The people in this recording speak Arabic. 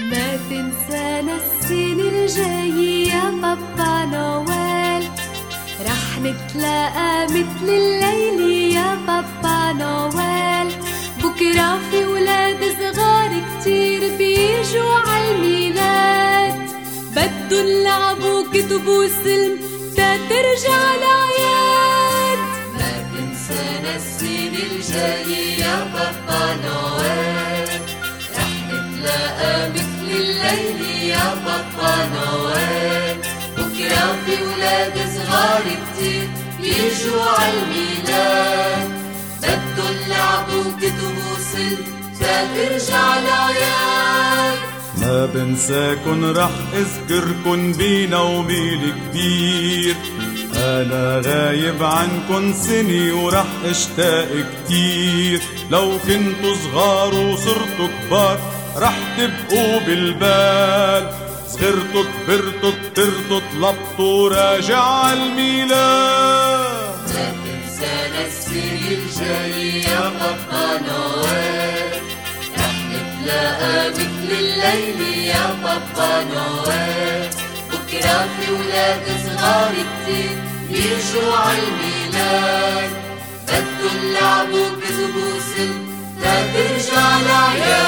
ما تنسانا السنة الجاية يا بابا نويل رح نتلاقى مثل الليل يا بابا نويل بكرة في ولاد صغار كتير بيجوا عالميلاد بدن لعبوا كتبوا سلم تا ترجع العياد. ما تنسانا السنة الجاية يا بابا نويل نويل بكرة في ولاد صغار كتير بيجوا عالميلاد بدن لعبوا كتبوا سلم تا ترجع العياد ما بنساكن رح أذكركن بنومي الكبير أنا غايب عنكن سنة ورح أشتاق كتير. لو كنتوا صغار وصرتوا كبار رح تبقوا بالبال. صغرتوا كبرتوا كترتوا طلبتوا راجع عالميلاد ما تنسانا السنة الجاية يا بابا نويل رح نتلاقى مثل الليل يا بابا نويل بكرة في ولاد صغار كتير يجوا عالميلاد بدو اللعب وكذبوا سل لا ترجع العيال